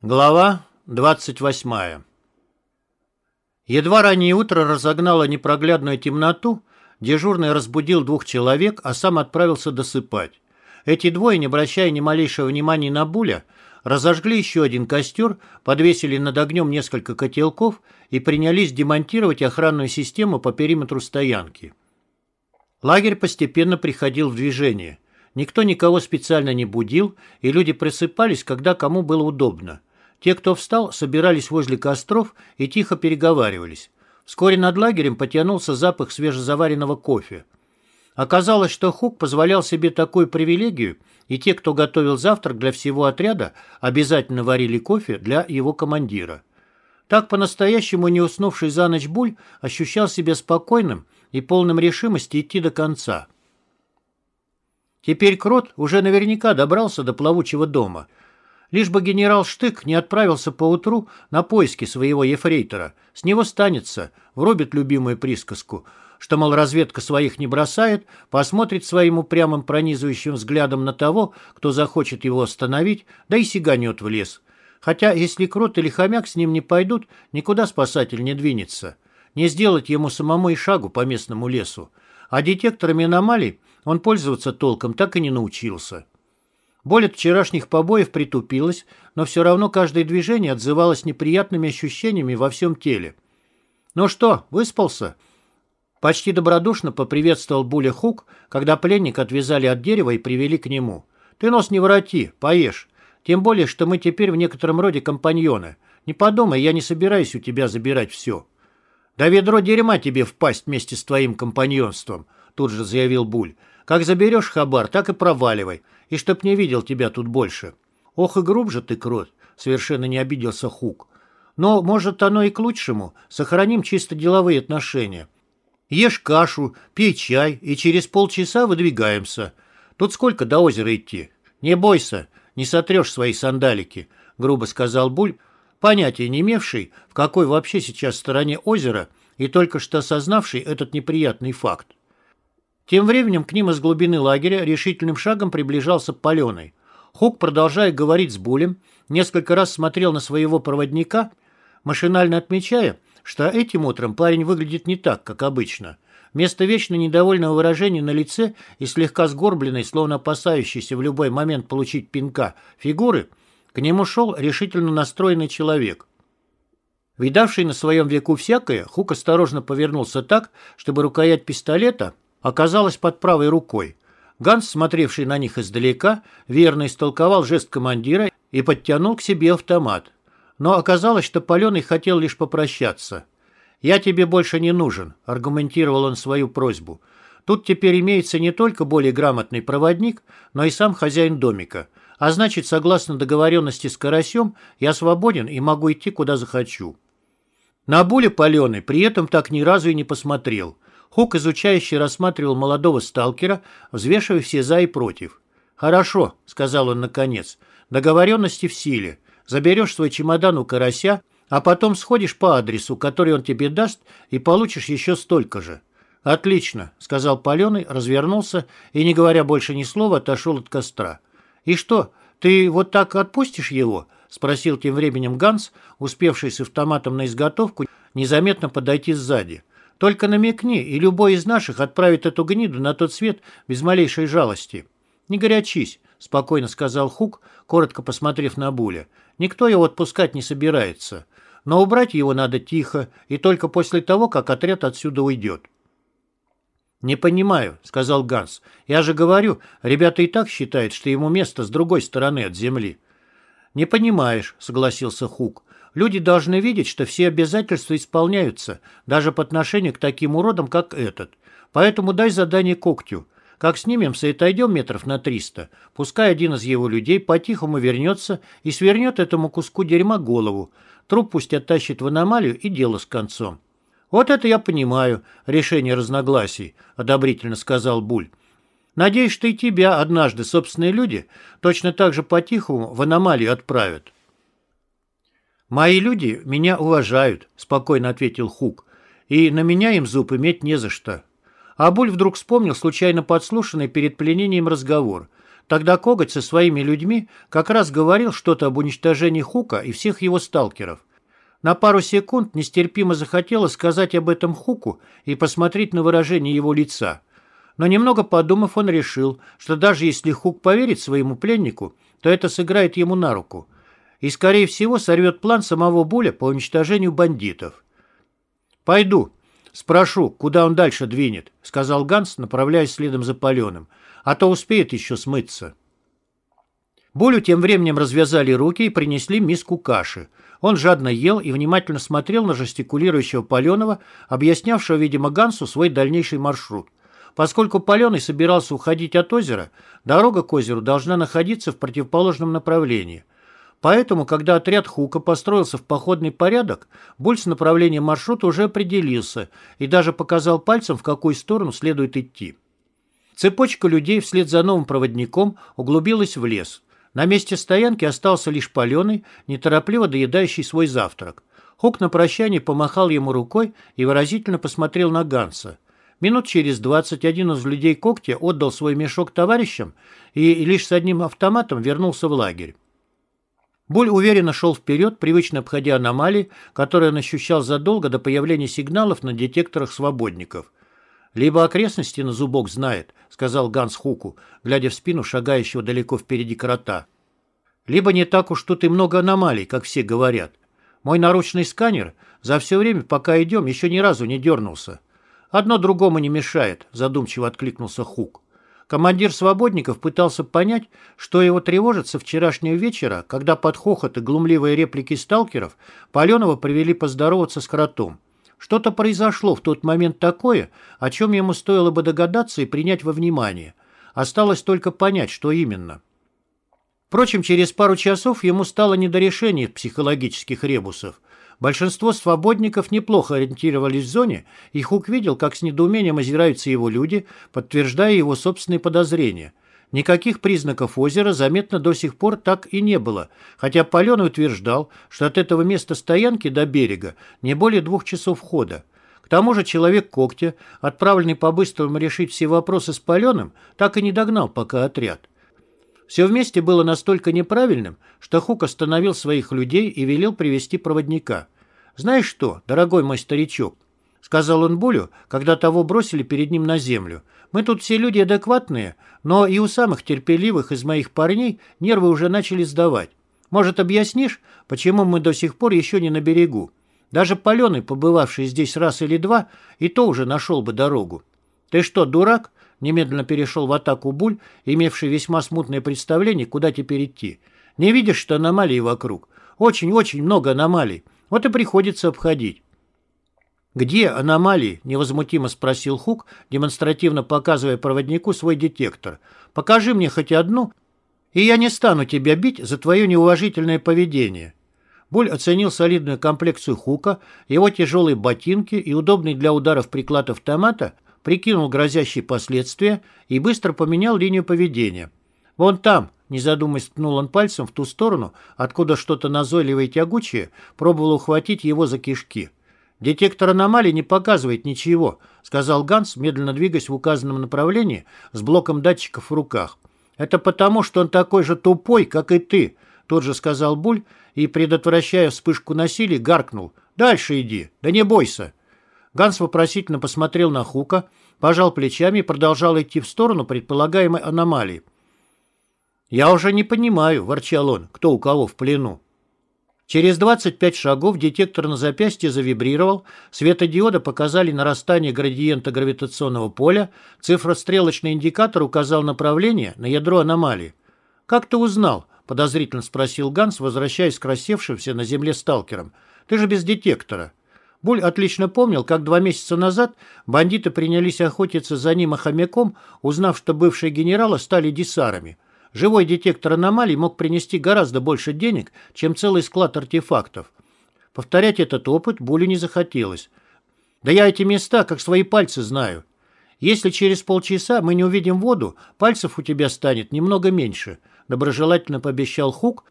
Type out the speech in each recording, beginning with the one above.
Глава 28 Едва раннее утро разогнало непроглядную темноту, дежурный разбудил двух человек, а сам отправился досыпать. Эти двое, не обращая ни малейшего внимания на Буля, разожгли еще один костер, подвесили над огнем несколько котелков и принялись демонтировать охранную систему по периметру стоянки. Лагерь постепенно приходил в движение. Никто никого специально не будил, и люди просыпались, когда кому было удобно. Те, кто встал, собирались возле костров и тихо переговаривались. Вскоре над лагерем потянулся запах свежезаваренного кофе. Оказалось, что Хук позволял себе такую привилегию, и те, кто готовил завтрак для всего отряда, обязательно варили кофе для его командира. Так по-настоящему не уснувший за ночь Буль ощущал себя спокойным и полным решимости идти до конца. Теперь Крот уже наверняка добрался до плавучего дома – Лишь бы генерал Штык не отправился поутру на поиски своего ефрейтора. С него станется, врубит любимую присказку, что, мол, разведка своих не бросает, посмотрит своим упрямым пронизывающим взглядом на того, кто захочет его остановить, да и сиганет в лес. Хотя, если Крот или Хомяк с ним не пойдут, никуда спасатель не двинется. Не сделать ему самому и шагу по местному лесу. А детекторами аномалий он пользоваться толком так и не научился. Боль от вчерашних побоев притупилась, но все равно каждое движение отзывалось неприятными ощущениями во всем теле. «Ну что, выспался?» Почти добродушно поприветствовал Буля Хук, когда пленник отвязали от дерева и привели к нему. «Ты нос не вороти, поешь. Тем более, что мы теперь в некотором роде компаньоны. Не подумай, я не собираюсь у тебя забирать все». «Да ведро дерьма тебе впасть вместе с твоим компаньонством», тут же заявил Буль. «Как заберешь хабар, так и проваливай и чтоб не видел тебя тут больше. Ох и груб же ты, крот, совершенно не обиделся Хук. Но, может, оно и к лучшему. Сохраним чисто деловые отношения. Ешь кашу, пей чай, и через полчаса выдвигаемся. Тут сколько до озера идти? Не бойся, не сотрешь свои сандалики, грубо сказал Буль, понятия не имевший, в какой вообще сейчас стороне озера, и только что осознавший этот неприятный факт. Тем временем к ним из глубины лагеря решительным шагом приближался Паленый. Хук, продолжая говорить с Булем, несколько раз смотрел на своего проводника, машинально отмечая, что этим утром парень выглядит не так, как обычно. Вместо вечно недовольного выражения на лице и слегка сгорбленной, словно опасающейся в любой момент получить пинка, фигуры, к нему шел решительно настроенный человек. Видавший на своем веку всякое, Хук осторожно повернулся так, чтобы рукоять пистолета – оказалась под правой рукой. Ганс, смотревший на них издалека, верно истолковал жест командира и подтянул к себе автомат. Но оказалось, что Паленый хотел лишь попрощаться. «Я тебе больше не нужен», — аргументировал он свою просьбу. «Тут теперь имеется не только более грамотный проводник, но и сам хозяин домика. А значит, согласно договоренности с Карасем, я свободен и могу идти, куда захочу». На Буле Паленый при этом так ни разу и не посмотрел — Хук, изучающий, рассматривал молодого сталкера, взвешивая все «за» и «против». «Хорошо», — сказал он наконец, — «договоренности в силе. Заберешь свой чемодан у карася, а потом сходишь по адресу, который он тебе даст, и получишь еще столько же». «Отлично», — сказал Паленый, развернулся и, не говоря больше ни слова, отошел от костра. «И что, ты вот так отпустишь его?» — спросил тем временем Ганс, успевший с автоматом на изготовку незаметно подойти сзади. Только намекни, и любой из наших отправит эту гниду на тот свет без малейшей жалости. Не горячись, спокойно сказал Хук, коротко посмотрев на Буля. Никто его отпускать не собирается. Но убрать его надо тихо, и только после того, как отряд отсюда уйдет. «Не понимаю», — сказал Ганс. «Я же говорю, ребята и так считают, что ему место с другой стороны от земли». «Не понимаешь», — согласился Хук. Люди должны видеть, что все обязательства исполняются, даже по отношению к таким уродам, как этот. Поэтому дай задание когтю. Как снимемся и отойдем метров на триста, пускай один из его людей по-тихому вернется и свернет этому куску дерьма голову. Труп пусть оттащит в аномалию и дело с концом. «Вот это я понимаю, решение разногласий», — одобрительно сказал Буль. «Надеюсь, что и тебя однажды собственные люди точно так же по-тихому в аномалию отправят». «Мои люди меня уважают», — спокойно ответил Хук, «и на меня им зуб иметь не за что». Абуль вдруг вспомнил случайно подслушанный перед пленением разговор. Тогда Коготь со своими людьми как раз говорил что-то об уничтожении Хука и всех его сталкеров. На пару секунд нестерпимо захотелось сказать об этом Хуку и посмотреть на выражение его лица. Но немного подумав, он решил, что даже если Хук поверит своему пленнику, то это сыграет ему на руку. И, скорее всего, сорвет план самого Буля по уничтожению бандитов. «Пойду. Спрошу, куда он дальше двинет», — сказал Ганс, направляясь следом за Паленым. «А то успеет еще смыться». Булю тем временем развязали руки и принесли миску каши. Он жадно ел и внимательно смотрел на жестикулирующего Паленова, объяснявшего, видимо, Гансу свой дальнейший маршрут. Поскольку Паленый собирался уходить от озера, дорога к озеру должна находиться в противоположном направлении. Поэтому, когда отряд Хука построился в походный порядок, Буль с направлением маршрута уже определился и даже показал пальцем, в какую сторону следует идти. Цепочка людей вслед за новым проводником углубилась в лес. На месте стоянки остался лишь Паленый, неторопливо доедающий свой завтрак. Хук на прощание помахал ему рукой и выразительно посмотрел на Ганса. Минут через двадцать один из людей когтя отдал свой мешок товарищам и лишь с одним автоматом вернулся в лагерь. Буль уверенно шел вперед, привычно обходя аномалии, которые он ощущал задолго до появления сигналов на детекторах свободников. «Либо окрестности на зубок знает», — сказал Ганс Хуку, глядя в спину шагающего далеко впереди крота. «Либо не так уж тут и много аномалий, как все говорят. Мой наручный сканер за все время, пока идем, еще ни разу не дернулся. «Одно другому не мешает», — задумчиво откликнулся Хук. Командир свободников пытался понять, что его тревожит со вчерашнего вечера, когда под хохот и глумливые реплики сталкеров Паленова привели поздороваться с кротом. Что-то произошло в тот момент такое, о чем ему стоило бы догадаться и принять во внимание. Осталось только понять, что именно. Впрочем, через пару часов ему стало не до решения психологических ребусов. Большинство свободников неплохо ориентировались в зоне, и Хук видел, как с недоумением озираются его люди, подтверждая его собственные подозрения. Никаких признаков озера заметно до сих пор так и не было, хотя Паленый утверждал, что от этого места стоянки до берега не более двух часов хода. К тому же человек когтя, отправленный по-быстрому решить все вопросы с Паленым, так и не догнал пока отряд. Все вместе было настолько неправильным, что Хук остановил своих людей и велел привести проводника. «Знаешь что, дорогой мой старичок?» — сказал он Булю, когда того бросили перед ним на землю. «Мы тут все люди адекватные, но и у самых терпеливых из моих парней нервы уже начали сдавать. Может, объяснишь, почему мы до сих пор еще не на берегу? Даже паленый, побывавший здесь раз или два, и то уже нашел бы дорогу. Ты что, дурак? Немедленно перешел в атаку Буль, имевший весьма смутное представление, куда теперь идти. «Не видишь, что аномалии вокруг? Очень-очень много аномалий. Вот и приходится обходить». «Где аномалии?» – невозмутимо спросил Хук, демонстративно показывая проводнику свой детектор. «Покажи мне хоть одну, и я не стану тебя бить за твое неуважительное поведение». Буль оценил солидную комплекцию Хука, его тяжелые ботинки и удобный для ударов приклад автомата – прикинул грозящие последствия и быстро поменял линию поведения. «Вон там», — не задумываясь, ткнул он пальцем в ту сторону, откуда что-то назойливое и тягучее пробовало ухватить его за кишки. «Детектор аномалий не показывает ничего», — сказал Ганс, медленно двигаясь в указанном направлении с блоком датчиков в руках. «Это потому, что он такой же тупой, как и ты», — тот же сказал Буль и, предотвращая вспышку насилия, гаркнул. «Дальше иди, да не бойся». Ганс вопросительно посмотрел на Хука, пожал плечами и продолжал идти в сторону предполагаемой аномалии. «Я уже не понимаю», – ворчал он, – «кто у кого в плену». Через 25 шагов детектор на запястье завибрировал, светодиоды показали нарастание градиента гравитационного поля, цифрострелочный индикатор указал направление на ядро аномалии. «Как ты узнал?» – подозрительно спросил Ганс, возвращаясь к рассевшимся на земле сталкерам. «Ты же без детектора». Буль отлично помнил, как два месяца назад бандиты принялись охотиться за ним охомяком, узнав, что бывшие генералы стали десарами. Живой детектор аномалий мог принести гораздо больше денег, чем целый склад артефактов. Повторять этот опыт Булю не захотелось. «Да я эти места как свои пальцы знаю. Если через полчаса мы не увидим воду, пальцев у тебя станет немного меньше», доброжелательно пообещал Хук,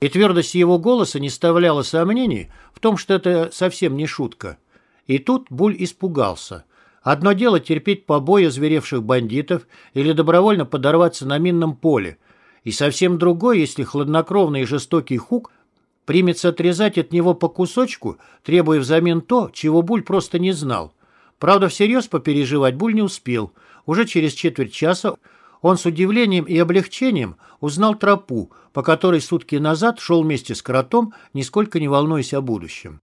и твердость его голоса не оставляла сомнений в том, что это совсем не шутка. И тут Буль испугался. Одно дело терпеть побои озверевших бандитов или добровольно подорваться на минном поле, и совсем другое, если хладнокровный и жестокий Хук примется отрезать от него по кусочку, требуя взамен то, чего Буль просто не знал. Правда, всерьез попереживать Буль не успел. Уже через четверть часа он с удивлением и облегчением узнал тропу, по которой сутки назад шел вместе с кротом, нисколько не волнуясь о будущем.